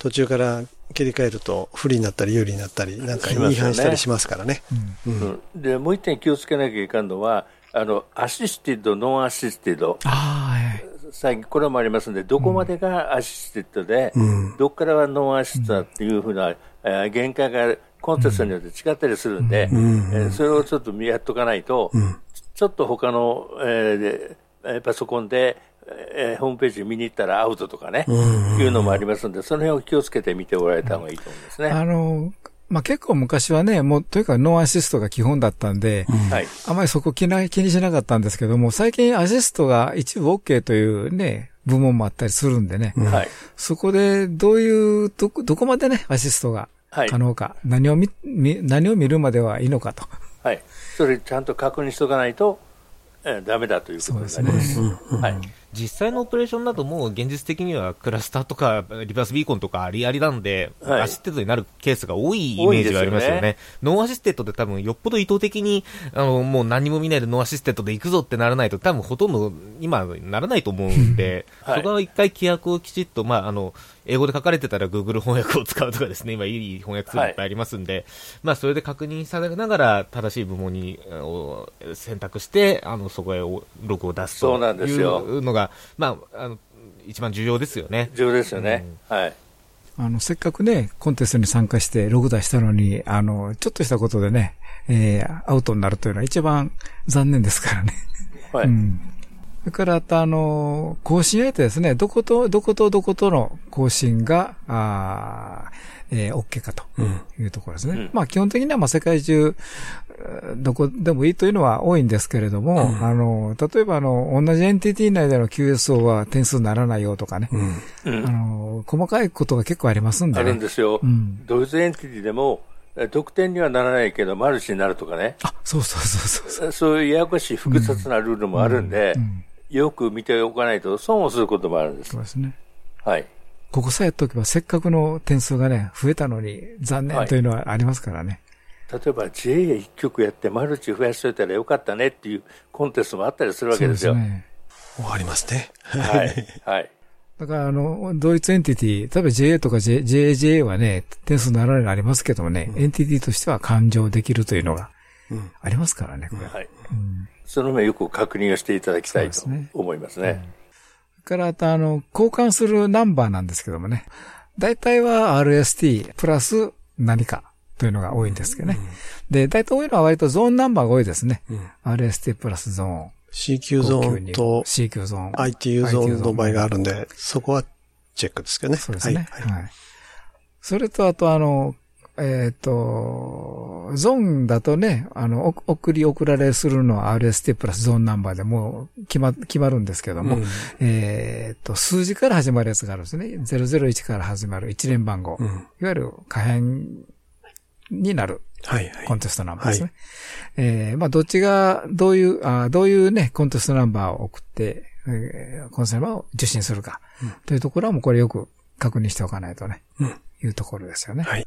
D: 途中から切り替えると不利になったり有利になったり、なんか違反したりしますからね。
C: うんで、もう一点気をつけなきゃいかんのは、あの、 assisted、non-assisted。
A: ああ、はい。
C: 最近これもありますんで、どこまでが assisted で、
D: うん
C: どこからはノンアシストだっていうふうな、えー限界がコンテストによって違ったりするんで、
D: ん
C: えーそれをちょっと見やっとかないと、
D: ん
C: ちょっと他の、えーパソコンで、えーホームページ見に行ったらアウトとかね、いうのもありますんで、その辺を気をつけて見ておられた方がいいと思うんですね。
A: あの、まあ、結構昔はね、もう、というかノーアシストが基本だったんで、
C: はい。
A: あまりそこ気な気にしなかったんですけども、最近アシストが一部 OK というね、部門もあったりするんでね、
C: はい。
A: そこでどういう、どこ、どこまでね、アシストが
C: はい
A: 可能か、何を見、見何を見るまではいいのかと。
C: はい。それちゃんと確認しておかないと、えーダメだということになります。はい。
B: 実際のオペレーションだともう現実的にはクラスターとか reverse beacon とかありありなんで、
C: はい
B: assisted になるケースが多いイメージがありますよね。
C: 多いです
B: no assisted って多分よっぽど意図的に、あの、もう何も見ないで no assisted で行くぞってならないと多分ほとんど今ならないと思うんで、
C: はい
B: そこは一回規約をきちっと、まあ、あの、英語で書かれてたら Google 翻訳を使うとかですね、今いい翻訳ツールいっぱいありますんで、まあそれで確認されながら正しい部門に選択して、あの、そこへおログを出すと
C: そうなんですよ
B: いうのが、まあ、あの、一番重要ですよね。
C: 重要ですよね。はい。
A: あの、せっかくね、コンテストに参加してログ出したのに、あの、ちょっとしたことでね、えー、アウトになるというのは一番残念ですからね。
C: はい。
A: うん。それから、あとあの、更新相手ですね。どこと、どことどことの更新が、あーえー、OK かというところですね。
C: うん
A: まあ、基本的にはまあ世界中、えーどこでもいいというのは多いんですけれども、あの、例えばあの、同じエンティティ内での QSO は点数にならないよとかね。
C: うん
A: あの、細かいことが結構ありますんで
C: あ
A: ね。
C: るんですよ。
A: うん
C: ドイツエンティティでも、え得点にはならないけど、マルチになるとかね。
A: あ、そうそうそうそうそう。
C: そういうややこしい複雑なルールもあるんで、よく見ておかないと損をすることもあるんです
A: そう。ですね。
C: はい。
A: ここさえやっておけば、せっかくの点数がね、増えたのに残念というのはありますからね。
C: 例えば JA1 曲やってマルチ増やしといたらよかったねっていうコンテストもあったりするわけですよ。
A: そうですね。
D: もうありますね。
C: はい。はい。
A: だから、あの、同一エンティティ、例えば JA とか J- JAJ はね、点数のあられがありますけどもね、エンティティとしては勘定できるというのが
D: うん
A: ありますからね、これ。
C: はい。
A: うん
C: その面よく確認をしていただきたいと
A: そうですね
C: 思いますね。
A: それから、あと、あの、交換するナンバーなんですけどもね、大体は RST プラス何かというのが多いんですけどね。で、大体多いのは割とゾーンナンバーが多いですね。RST プラスゾーン。
D: CQ ゾーンと
A: CQ ゾーン。
D: ITU ゾーンの場合があるんで、そこはチェックですけどね。
A: そうですね。
D: はい。
A: はい。それと、あと、あの、えっ、と、ゾーンだとね、あの、お送り送られするのは RST プラスゾーンナンバーでもう決ま、決まるんですけども、
D: うん
A: えっ、と、数字から始まるやつがあるんですね。001から始まる一連番号。
D: うん
A: いわゆる可変になる
D: はいはい。
A: コンテストナンバーですね。えーまあ、どっちが、どういう、あどういうね、コンテストナンバーを送って、えーコンテストナンバーを受信するか、というところはもうこれよく確認しておかないとね、
D: うん
A: いうところですよね。
D: はい。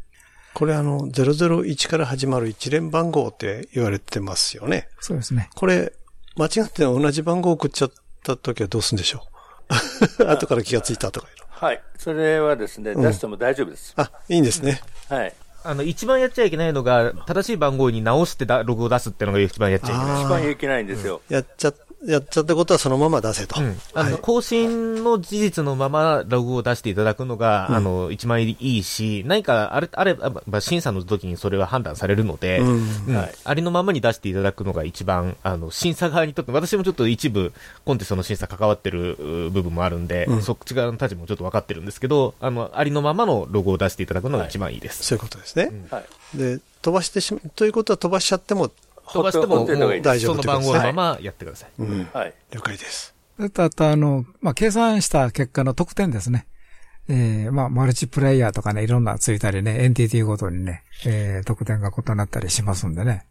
D: これあの、001から始まる一連番号って言われてますよね。
A: そうですね。
D: これ、間違って同じ番号送っちゃった時はどうするんでしょう？後から気がついたとかいうの。
C: はい。それはですね、
D: うん
C: 出しても大丈夫です。
D: あ、いいんですね。
C: はい。
B: あの、一番やっちゃいけないのが、正しい番号に直してだログを出すっていうのが一番やっちゃいけない。
C: 一番いけないんですよ。
D: やっちゃ、やっちゃったことはそのまま出せと。
B: うん。あの、
D: はい
B: 更新の事実のままログを出していただくのが、あの、一番いいし、何かあれ、あれば、審査の時にそれは判断されるので、
D: うん
B: うん
C: はい
B: ありのままに出していただくのが一番、あの、審査側にとって、私もちょっと一部、コンテストの審査関わってるう部分もあるんで、
D: うん
B: そっち側の立場もちょっと分かってるんですけど、あの、ありのままのログを出していただくのが一番いいです。
D: そういうことですね。
C: はい。
D: で、飛ばしてしま、ということは飛ばしちゃっても、
B: 飛ばしても、
D: 大丈夫
B: その番号のままやってください。
D: うん、
C: はい。
D: 了解です。
A: それと、あと、あの、まあ、計算した結果の得点ですね。えーまあ、マルチプレイヤーとかね、いろんなついたりね、エンティティごとにね、えー得点が異なったりしますんでね。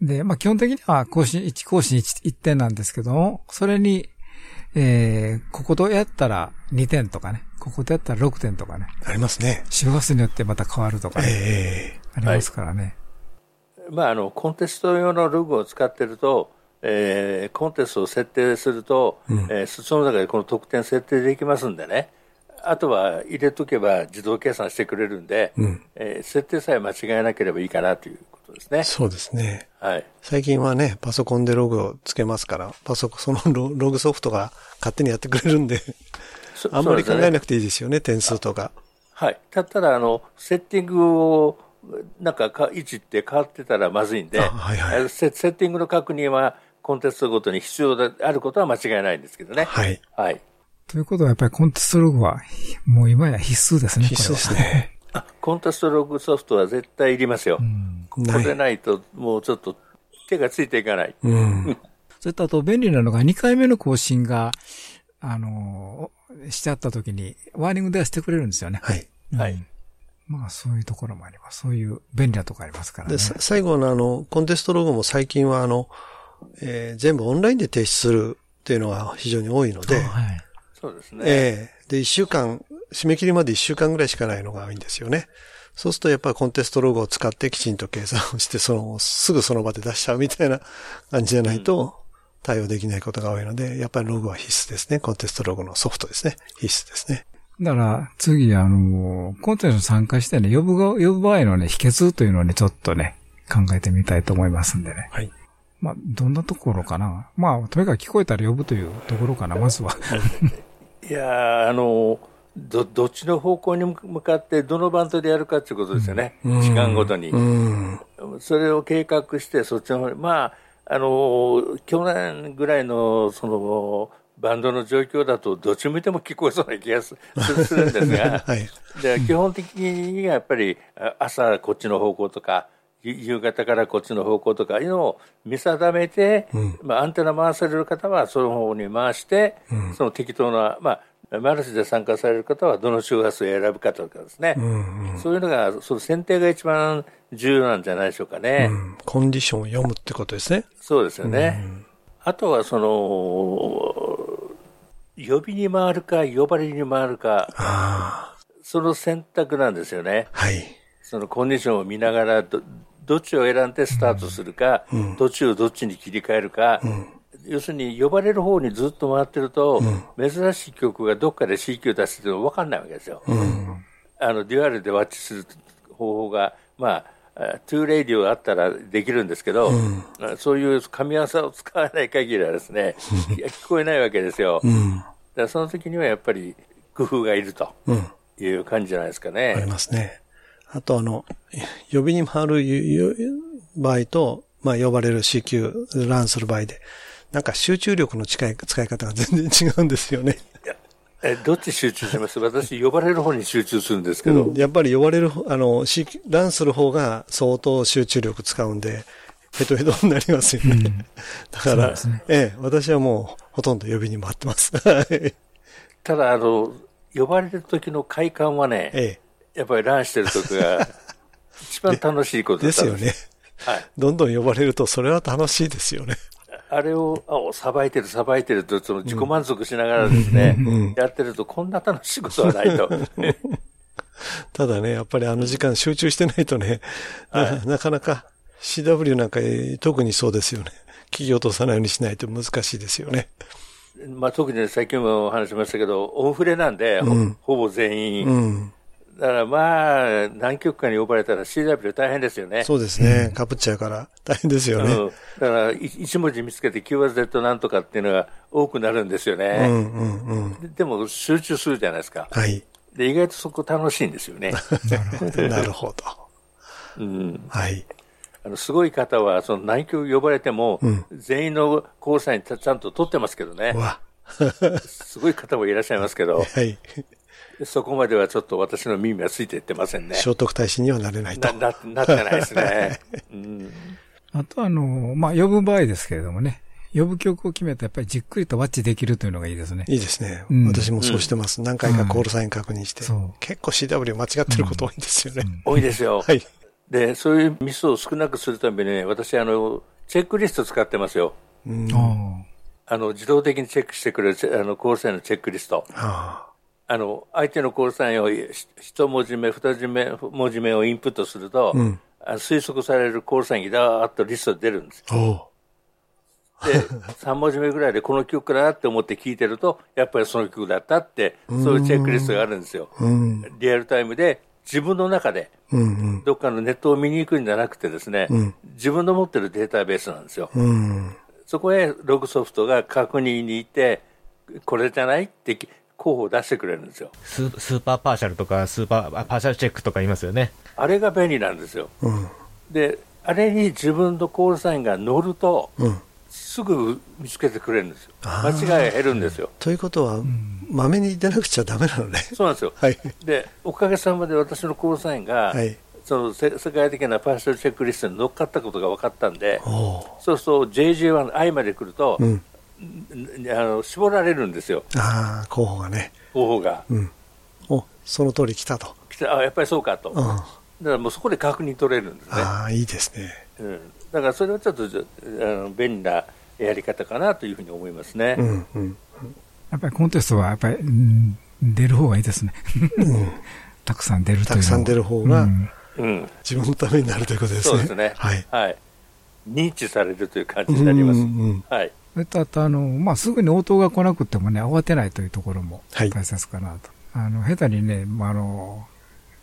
A: で、まあ、基本的には更新、1更新 1, 1点なんですけども、それに、えーこことやったら2点とかね、こことやったら6点とかね、
D: ありますね。
A: 周波数によってまた変わるとかね、
D: ええ
A: ありますからね。
C: まあ、あの、コンテスト用のログを使ってると、えーコンテストを設定すると、えーその中でこの得点設定できますんでね。あとは入れとけば自動計算してくれるんで、
D: うん
C: えー設定さえ間違えなければいいかなということですね。
D: そうですね。
C: はい。
D: 最近はね、パソコンでログをつけますから、パソコン、そのロログソフトが勝手にやってくれるんで、
C: そ
D: あんまり考えなくていいですよね、点数とか。
C: はい。たっただ、あの、セッティングを、なんかか、位置って変わってたらまずいんで、
D: あはいはい
C: えーセセッティングの確認は、コンテストごとに必要であることは間違いないんですけどね。
D: はい。
C: はい。
A: ということはやっぱりコンテストログは、もう今や必須ですね、
D: 必須です。ね。
C: あコンテストログソフトは絶対いりますよ。こ
D: ない
C: れないと、もうちょっと手がついていかない。
D: うん。
A: それとあと便利なのが2回目の更新が、あの、しちゃった時に、ワーニングではしてくれるんですよね。
D: はい。
C: はい。
A: まあそういうところもあります。そういう便利なところありますからね
D: で、。さ最後のあの、コンテストログも最近はあの、えー全部オンラインで提出するっていうのが非常に多いので、
A: はい。
C: そうですね。
D: ええで、一週間、締め切りまで一週間ぐらいしかないのが多いんですよね。そうするとやっぱりコンテストログを使ってきちんと計算をして、その、すぐその場で出しちゃうみたいな感じじゃないと対応できないことが多いので、やっぱりログは必須ですね。コンテストログのソフトですね。必須ですね。
A: だから、次、あの、コンテンツに参加してね、呼ぶが、呼ぶ場合のね、秘訣というのをね、ちょっとね、考えてみたいと思いますんでね。
D: はい。
A: まあ、どんなところかな。まあ、とにかく聞こえたら呼ぶというところかな、まずは。
C: いやーあのど、どっちの方向に向かってどのバンドでやるかっていうことですよね。時間ごとに。
D: うん。
C: それを計画して、そっちの方に、まあ、あの、去年ぐらいの、その、バンドの状況だと、どっち向いても聞こえそうな気がす るんですが、
D: はい。
C: で基本的にはやっぱり、あ朝こっちの方向とか、ゆ夕方からこっちの方向とかいうのを見定めて、まあ、アンテナ回される方はその方に回して、その適当な、まあ、マルチで参加される方はどの周波数を選ぶかとかですね、そういうのが、その選定が一番重要なんじゃないでしょうかね。
D: うんコンディションを読むってことですね。
C: そうですよね。あとはその、呼びに回るか呼ばれに回るか、その選択なんですよね。
D: はい。
C: そのコンディションを見ながらど、どっちを選んでスタートするか、
D: うん
C: 途中どっちに切り替えるか、要するに呼ばれる方にずっと回ってると、珍しい曲がどっかで C 級出してても分かんないわけですよ。
D: うん。
C: あの、デュアルでワッチする方法が、まあ、あ two radio あったらできるんですけど、そういう組み合わせを使わない限りはですね、聞こえないわけですよ。
D: うん。
C: だからその時にはやっぱり工夫がいると
D: うん。
C: いう感じじゃないですか
D: あり
C: ね。
D: ますね。あとあの、呼びに回る場合と、まあ呼ばれる C 級ランする場合で、なんか集中力の使い使い方が全然違うんですよね。
C: えどっち集中します？私、呼ばれる方に集中するんですけど、
D: うんやっぱり呼ばれる方、あの、ランする方が相当集中力使うんで、ヘトヘトになりますよね。だから、
A: ね
D: ええ、私はもうほとんど呼びに回ってます。は い
C: ただ、あの、呼ばれる時の快感はね、
D: え
C: やっぱりランしてる時が 一番楽しいこ
D: え、ですよ
C: とだったんです
D: ね。
C: はい。
D: どんどん呼ばれると、それは楽しいですよね。
C: あれを、あ、おさばいてる、さばいてると、その自己満足しながらですね、
D: うん
C: やってると、こんな楽しいことはないと。
D: ただね、やっぱりあの時間集中してないとね、ななかなか CW なんかえー特にそうですよね。聞き落とさないようにしないと難しいですよね。
C: まあ、特にね、最近もお話しましたけど、オンフレなんで、ほ
D: うん
C: ほぼ全員。
D: うん。
C: だからまあ、何曲かに呼ばれたら CW 大変ですよね。
D: そうですね。かぶっちゃうから大変ですよね。
C: うん、だから、い一文字見つけて QRZ なんとかっていうのが多くなるんですよ
D: う
C: ね。
D: んうんうん。
C: ででも、集中するじゃないですか。
D: はい。
C: で、意外とそこ楽しいんですよね。
D: なるほど。
C: うん。
D: はい。
C: あの、すごい方は、その何曲呼ばれても、
D: うん
C: 全員の交際にちゃんと取ってますけどね。
D: わ。
C: すごい方もいらっしゃいますけど、
D: はい。
C: そこまではちょっと私の耳はついていってませんね。
D: 聖徳太子にはなれないと。
C: な、な、なってないですね。うん。
A: あとあの、まあ、呼ぶ場合ですけれどもね、呼ぶ曲を決めてやっぱりじっくりとワッチできるというのがいいですね。
D: いいですね。
A: うん
D: 私もそうしてます。何回かコールサイン確認して。
A: そう
D: 結構 CW 間違ってること多いんですよね。
C: 多いですよ。
D: はい。
C: で、そういうミスを少なくするためにね、私、あの、チェックリスト使ってますよ。
D: うん。
A: あ
C: あの、自動的にチェックしてくれる、あの、コールサインのチェックリスト。
D: あ
C: あの、相手のコールサインをひ一文字目、二文字目、文字目をインプットすると、
D: うん
C: 推測されるコールサインがダーッとリストで出るんですで、3文字目ぐらいでこの曲だなって思って聞いてると、やっぱりその曲だったって、そういうチェックリストがあるんですよ。
D: うん。
C: リアルタイムで自分の中で、
D: うんうん。
C: どっかのネットを見に行くんじゃなくてですね、
D: うん
C: 自分の持ってるデータベースなんですよ。
D: うん。
C: そこへログソフトが確認に行って、これじゃないって候補を出してくれるんですよ。
B: スー super partial とか、スーパー、あ partial check とか言いますよね。
C: あれが便利なんですよ。
D: うん。
C: で、あれに自分のコールサインが乗ると、
D: うん。
C: すぐ見つけてくれるんですよ。間違いが減るんですよ。
D: ということは、まめに出なくちゃダメなのね。
C: そうなんですよ。
D: はい。
C: で、おかげさまで私のコールサインが、
D: はい。
C: そのせ世界的な partial check リストに乗っかったことが分かったんで、そうすると JJ1、I まで来ると、
D: うん。
C: んあの絞られるんですよ、
D: ああ、候補がね。
C: 候補が。
D: うん。お、その通り来たと。
C: 来てあ、やっぱりそうかと。
D: うん。
C: だ
D: あ
C: からもうそこで確認取れるんですね。
D: あ、いいですね。
C: うん、だからそれはちょっとあの便利なやり方かなというふうに思いますね。
D: うん。うん。
A: やっぱりコンテストはやっぱり、うん出る方がいいですね。たくさん出るという
D: たくさん出る方が
A: うん
C: うん、
D: 自分のためになるということですね。
C: そうですね。
D: はい。
C: はい。認知されるという感じになります。
D: うんうんうん
C: はい。
A: それとあとあの、まあ、すぐに応答が来なくてもね、慌てないというところも
D: はい
A: 大切かなと。あの、下手にね、まあ、あの、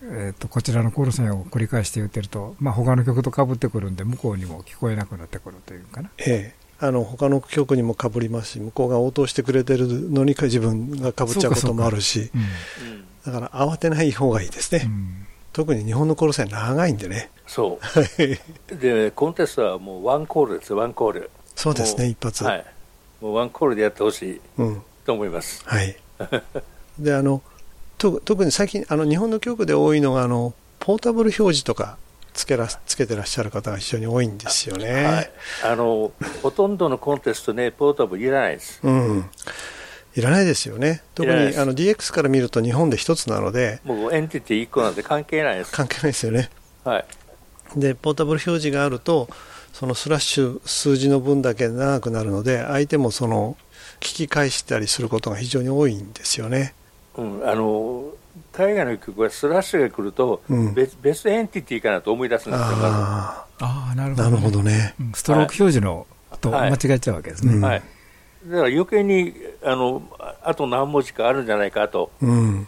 A: えっ、と、こちらのコールサインを繰り返して言ってると、まあ、他の曲と被ってくるんで、向こうにも聞こえなくなってくるというかな。
D: ええ。あの、他の曲にも被りますし、向こうが応答してくれてるのに自分が被っちゃうこともあるし、
A: うん。
C: うん、
D: だから慌てない方がいいですね。
A: うん
D: 特に日本のコールサイン長いんでね。
C: そ
D: はい
C: う。で、コンテストはもうワンコールですよ、ワンコール。
D: そうですね、一発。
C: はい。もうワンコールでやってほしい
D: うん。
C: と思います。
D: はい。で、あの、と特に最近、あの、日本の曲で多いのが、あの、ポータブル表示とかつけら、つけてらっしゃる方が非常に多いんですよね。
C: はい。あの、ほとんどのコンテストね、ポータブルいらないです。
D: うん。いらないですよね。特にあの DX から見ると日本で一つなので、
C: もうエンティティ1個なんて関係ないです。
D: 関係ないですよね。
C: はい。
D: で、ポータブル表示があると、そのスラッシュ数字の分だけ長くなるので、相手もその、聞き返したりすることが非常に多いんですよね。
C: うん、あの海外の局はスラッシュが来ると、
D: うん
C: 別別エンティティかなと思い出すんですよ、ま
D: あ
A: ああ、なる
D: あ、
A: ほど、
D: なるほどね。
A: うんストローク表示の、と
C: はい
A: 間違えちゃうわけですね。
D: うん
C: ず。はい。だから余計に、あの、ああと何文字かあるんじゃないかと、
D: うん。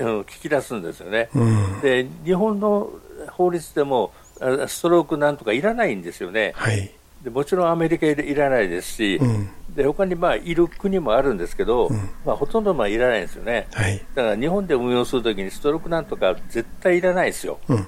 C: あの聞き出すんですよね。
D: うん。
C: で、日本の法律でも、あストロークなんとかいらないんですよね。
D: はい。
C: でもちろんアメリカいいらないですし、
D: うん。
C: で他にまあいる国もあるんですけど、
D: ん
C: まあ、ほとんどまあいらないんですよね。
D: はい。
C: だから日本で運用するときにストロークなんとか絶対いらないですよ。
D: うん。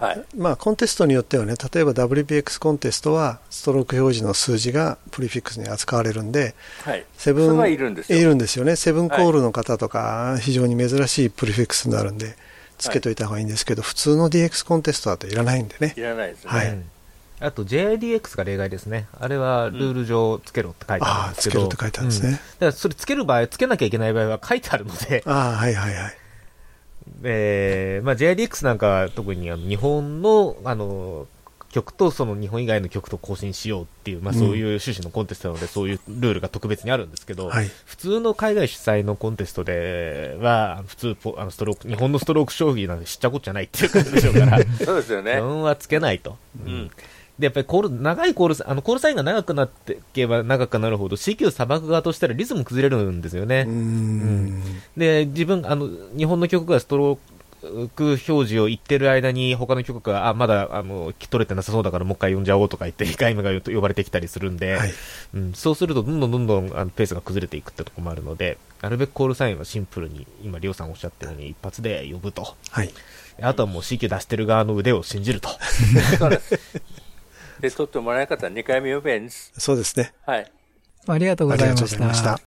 C: はい。
D: まあ、コンテストによってはね、例えば WPX コンテストは、ストローク表示の数字がプリフィックスに扱われるんで、
C: はい。
D: セブン、
C: いるんですよ。
D: いるんですよね。セブンコールの方とか、非常に珍しいプリフィックスになるんで、つけといた方がいいんですけど、普通の DX コンテストだといらないんでね
C: い。らないですね。
D: はい
B: うんあと JIDX が例外ですね。あれはルール上つけろって書いてある
D: ああ、
B: んですけど。
D: つけるって書いてあるんですね。
B: うんだからそれつける場合、つけなきゃいけない場合は書いてあるので、
D: ああ、はいはいはい。
B: えーまあ、JIDX なんかは特にあの日本のあの曲とその日本以外の曲と更新しようっていう、まあ、そういう趣旨のコンテストなので、そういうルールが特別にあるんですけど、
D: はい
B: 普通の海外主催のコンテストでは、普通ポあのストローク、日本のストローク将棋なんて知っちゃこっちゃないっていう感じでしょうから、
C: そうですよね。
B: 運はつけないと。
C: うん。
B: で、やっぱりコール、長いコール、あの、コールサインが長くなっていけば長くなるほど CQ 砂漠側としたらリズム崩れるんですよね。
D: うーん。
B: で、自分、あの、日本の曲がストローク表示を言ってる間に、他の曲が、あ、まだ、あの、取れてなさそうだからもう一回呼んじゃおうとか言って、控えめが呼ばれてきたりするんで、
D: はい。
B: うん、そうすると、どんどんどんどんあのペースが崩れていくってところもあるので、なるべくコールサインはシンプルに、今、リオさんおっしゃったように、一発で呼ぶと。
D: はい。
B: あとはもう CQ 出してる側の腕を信じると。
C: で、取ってもらえなかったら2回目呼べんです。
D: そうですね。
C: はい。
A: ありがとうご
D: ありがとうご
A: ざいました。
D: ざいました。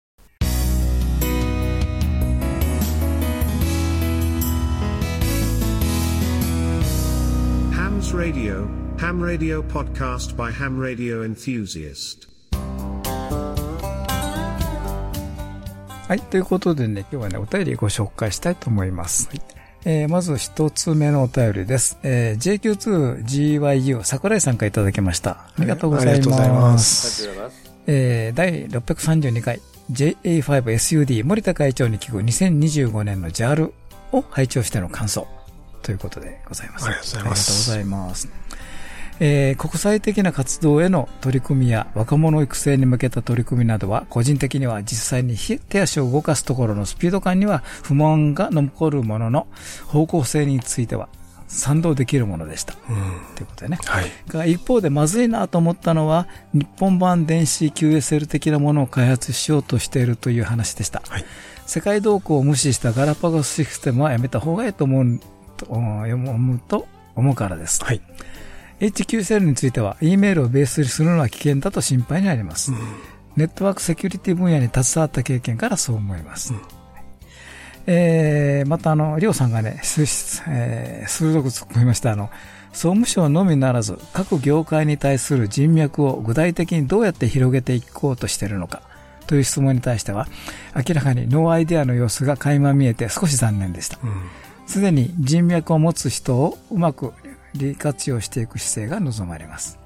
J: Ham's Radio, Ham Radio podcast by Ham Radio Enthusiast.
A: はい。ということでね、今日はね、お便りご紹介したいと思います。えーまず一つ目のお便りです。えー JQ2GYU 桜井さんからいただきました。ありがとうございま。
D: す
C: ありがとうございます。
A: えー第632回 JA5SUD 森田会長に聞く2025年の JAL を拝聴しての感想ということでございます。
D: ありがとうございます
A: ありがとうございます。えー国際的な活動への取り組みや若者育成に向けた取り組みなどは個人的には実際に手足を動かすところのスピード感には不満が残るものの方向性については賛同できるものでした。ということでね。
D: はい。
A: 一方でまずいなと思ったのは日本版電子 QSL 的なものを開発しようとしているという話でした、
D: はい
A: 世界動向を無視したガラパゴスシステムはやめた方がいいと思うと思うと思うからです、
D: はい。
A: HQSL については E メールをベースにするのは危険だと心配になります、ネットワークセキュリティ分野に携わった経験からそう思います、えー、またあの、りょうさんがね、すえー鋭く突っ込みました。あの、総務省のみならず、各業界に対する人脈を具体的にどうやって広げていこうとしているのか、という質問に対しては、明らかにノーアイデアの様子が垣間見えて少し残念でした。すでに人脈を持つ人をうまく利活用していく姿勢が望まれます。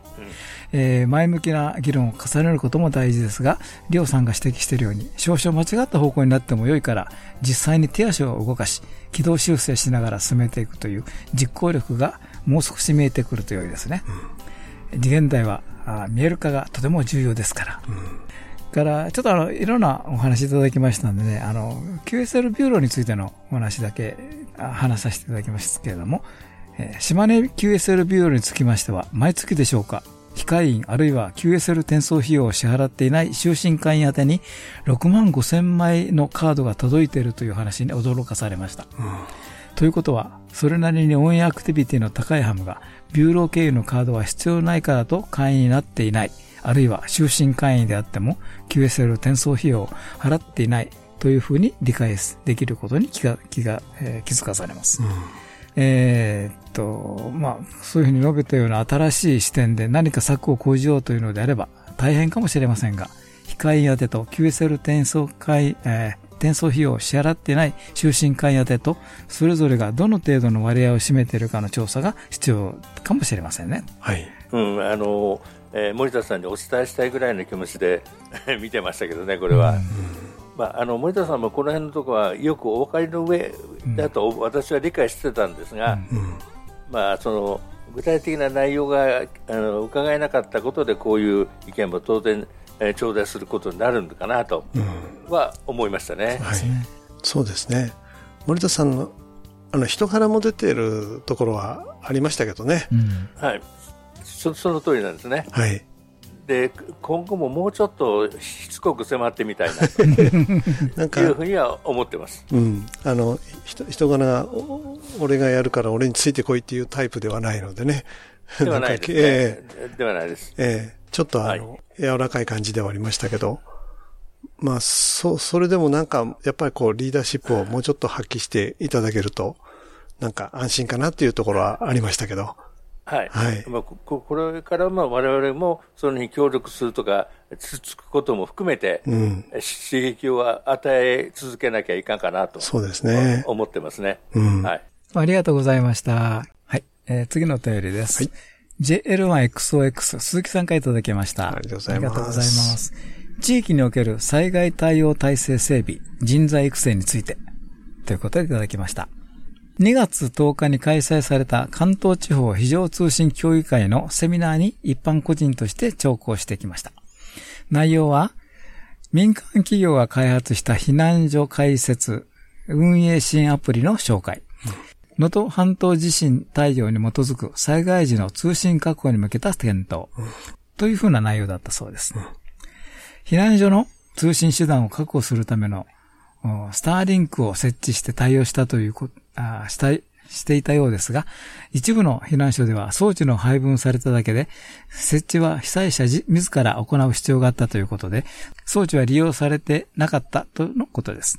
A: えー前向きな議論を重ねることも大事ですが、りょうさんが指摘しているように、少々間違った方向になっても良いから、実際に手足を動かし、軌道修正しながら進めていくという実行力がもう少し見えてくると良いですね。現代はあ見える化がとても重要ですから。から、ちょっとあの、いろんなお話いただきましたんでね、あの、QSL ビューローについてのお話だけあ話させていただきますけれども、えー島根 QSL ビューローにつきましては、毎月でしょうか、非会員あるいは QSL 転送費用を支払っていない終身会員宛てに6万5千枚のカードが届いているという話に驚かされました。ということは、それなりにオンエアアクティビティの高いハムが、ビューロー経由のカードは必要ないからと会員になっていない、あるいは終身会員であっても QSL 転送費用を払っていないというふうに理解できることに気が、気が、えー気づかされます。えーっと、まあ、そういうふうに述べたような新しい視点で何か策を講じようというのであれば大変かもしれませんが、非会員宛てと QSL 転送会、えー転送費用を支払っていない終身会員宛てと、それぞれがどの程度の割合を占めているかの調査が必要かもしれませんね。
D: はい。
C: うん、あの、えー森田さんにお伝えしたいぐらいの気持ちで 見てましたけどね、これは。まあ、あの森田さんもこの辺のところはよくお分かりの上だと私は理解してたんですが、まあ、その具体的な内容があの伺えなかったことでこういう意見も当然、えー、頂戴することになるのかなとは思いましたね。
D: はい、そうですね。森田さんのあの人柄も出ているところはありましたけどね。
C: はい。そその通りなんですね。
D: はい
C: で今後ももうちょっとしつこく迫ってみたいなと
D: なんか
C: いうふうには思ってます。
D: うん、あの人人柄がお俺がやるから俺についてこいっていうタイプではないのでね。
C: ではないですね。
D: え
C: ではないです。
D: えええちょっとあの、柔らかい感じではありましたけど、まあ、そ、それでもなんか、やっぱりこう、リーダーシップをもうちょっと発揮していただけると、なんか安心かなっていうところはありましたけど。
C: はい。
D: はい
C: まあ、ここれからまあ我々もそれに協力するとか、つつくことも含めて、
D: うん
C: 刺激を与え続けなきゃいかんかなと。
D: そうですね
C: 思ってますね。
D: うん
C: はい。
A: ありがとうございました。はい。えー次のお便りです。JL1XOX、鈴木さんからいただきました。ありがとうご
D: ざいます
A: ありがとうございます。地域における災害対応体制整備、人材育成について、ということでいただきました。2月10日に開催された関東地方非常通信協議会のセミナーに一般個人として聴講してきました。内容は、民間企業が開発した避難所開設、運営支援アプリの紹介。能登半島地震対応に基づく災害時の通信確保に向けた検討。というふうな内容だったそうです。避難所の通信手段を確保するためのスターリンクを設置して対応したということあしたいしていたようですが、一部の避難所では装置の配分されただけで、設置は被災者自自ら行う必要があったということで、装置は利用されてなかったとのことです。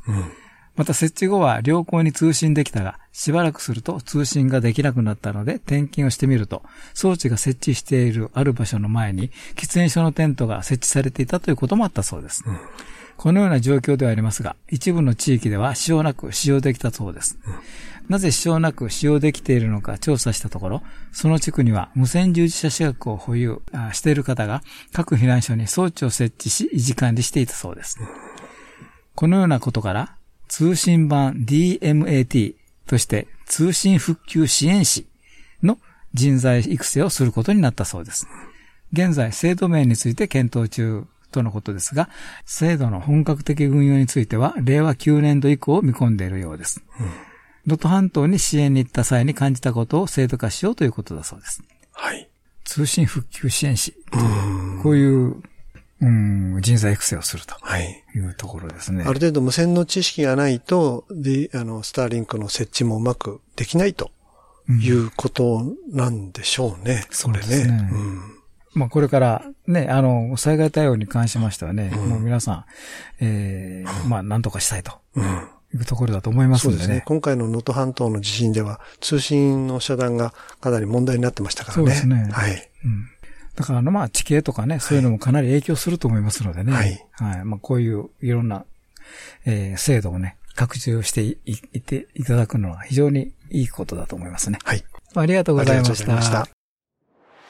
A: また設置後は良好に通信できたが、しばらくすると通信ができなくなったので点検をしてみると、装置が設置しているある場所の前に喫煙所のテントが設置されていたということもあったそうです。このような状況ではありますが、一部の地域では支障なく使用できたそうです。なぜ支障なく使用できているのか調査したところ、その地区には無線従事者資格を保有あしている方が各避難所に装置を設置し維持管理していたそうです。このようなことから、通信版 DMAT として通信復旧支援士の人材育成をすることになったそうです。現在、制度面について検討中とのことですが、制度の本格的運用については、令和9年度以降を見込んでいるようです。能登半島に支援に行った際に感じたことを制度化しようということだそうです。
D: はい。
A: 通信復旧支援士。こういう、うん、人材育成をすると。
D: はい。
A: いうところですね。
D: ある程度無線の知識がないと、で、あの、スターリンクの設置もうまくできないということなんでしょうね。それね。
A: ですねまあこれからね、あの、災害対応に関しましてはね、もう皆さん、ええまあなんとかしたいと。いうところだと思いますね。
D: そうですね。今回の能登半島の地震では、通信の遮断がかなり問題になってましたからね。
A: そうですね
D: はい。
A: だから、あの、まあ、地形とかね、そういうのもかなり影響すると思いますのでね。
D: はい。
A: はい。まあ、こういういろんな、えー制度をね、拡充していいいていただくのは非常にいいことだと思いますね。
D: はい。
A: ありがとうございまし
D: ありがとうございました
A: た。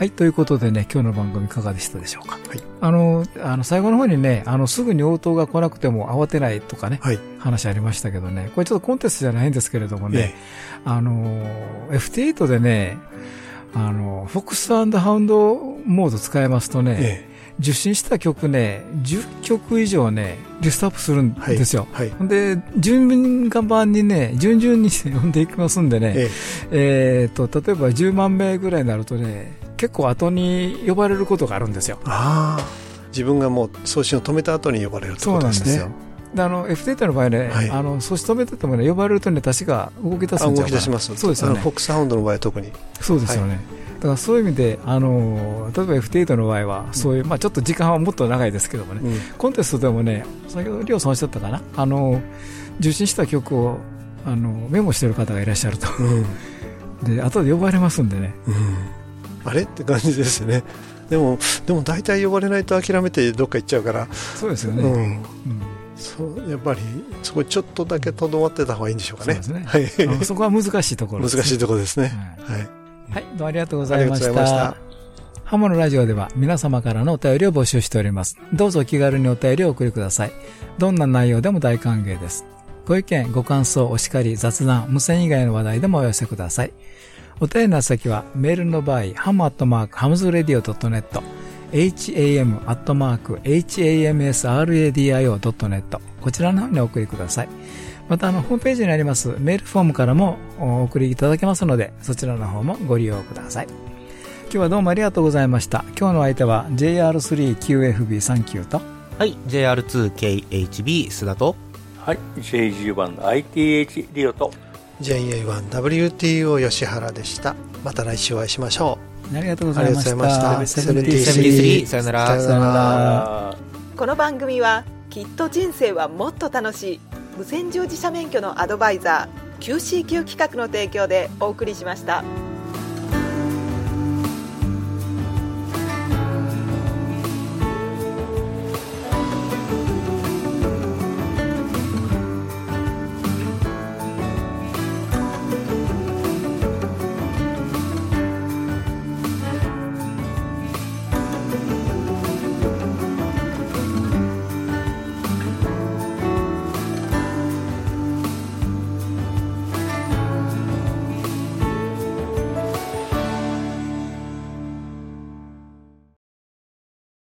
A: はい。ということでね、今日の番組いかがでしたでしょうか？あの、あの、最後の方にね、あの、すぐに応答が来なくても慌てないとかね、話ありましたけどね、これちょっとコンテストじゃないんですけれどもね、あの、FT8 でね、あの、フォックスハウンドモード使えますとね、受信した曲ね、10曲以上ね、リストアップするんですよ。ほんで、順番にね、順々に 読んでいきますんでね、えっと、例えば10万名ぐらいになるとね、結構後に呼ばれることがあるんですよ。
D: ああ。自分がもう送信を止めた後に呼ばれるって
A: そう
D: ことですね。
A: なんですよ。であの、F データの場合ね、
D: はい
A: あの、送信止めててもね、呼ばれるとね、確か動き出すん
D: あ
A: じゃ
D: 動き出します。
A: そうですよね
D: フォックスハウンドの場合は特に。
A: そうですよね。だからそういう意味で、あの例えば F8 の場合は、そういう、まあ、ちょっと時間はもっと長いですけどもね、コンテストでもね、先ほど、りょうさんおっしゃったかな、あの受信した曲をあのメモしてる方がいらっしゃると、で後で呼ばれますんでね、
D: あれ？って感じですよね。でも、でも大体呼ばれないと諦めてどっか行っちゃうから。
A: そうですよね。
D: うんそうやっぱりそこちょっとだけとどまってた方がいいんでしょうかね。
A: そそこは難しいところね
D: 難しいところですね。はい。
A: はい、どうもありがとうございました。ハモのラジオでは皆様からのお便りを募集しております。どうぞお気軽にお便りをお送りください。どんな内容でも大歓迎です。ご意見、ご感想、お叱り、雑談、無線以外の話題でもお寄せください。お便りの先はメールの場合、 ham アットマーク hamsradio.net、ham アットマーク hamsradio.net こちらの方にお送りください。また、あの、ホームページにありますメールフォームからもお送りいただけますので、そちらの方もご利用ください。今日はどうもありがとうございました。今日の相手は JR3QFB39 と、
B: はい、JR2KHB 須田と、
C: はい、JG1 ITH リオと、
D: JA1WTO 吉原でした。また来週お会いしましょう。
A: ありがとうございました
D: ありがとうございました
B: 73さよなら
D: さよなら。
E: この番組はきっと人生はもっと楽しい無線乗自社免許のアドバイザー QCQ 企画の提供でお送りしました。